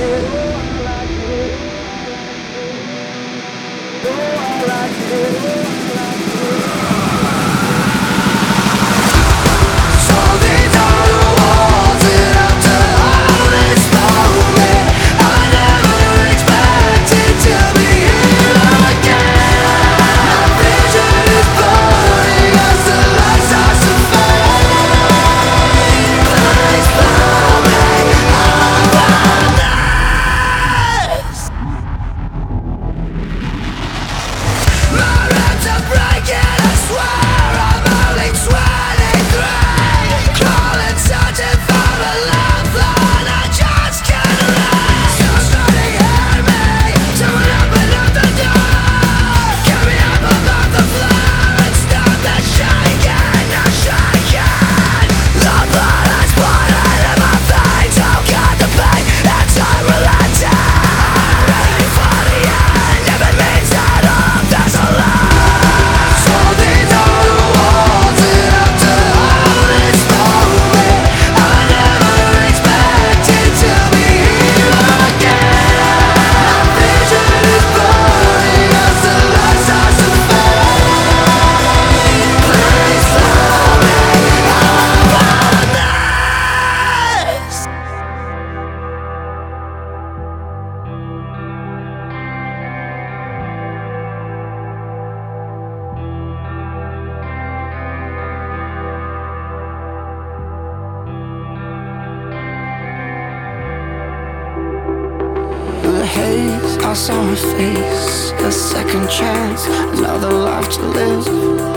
Yeah. I saw her face, a second chance, another life to live.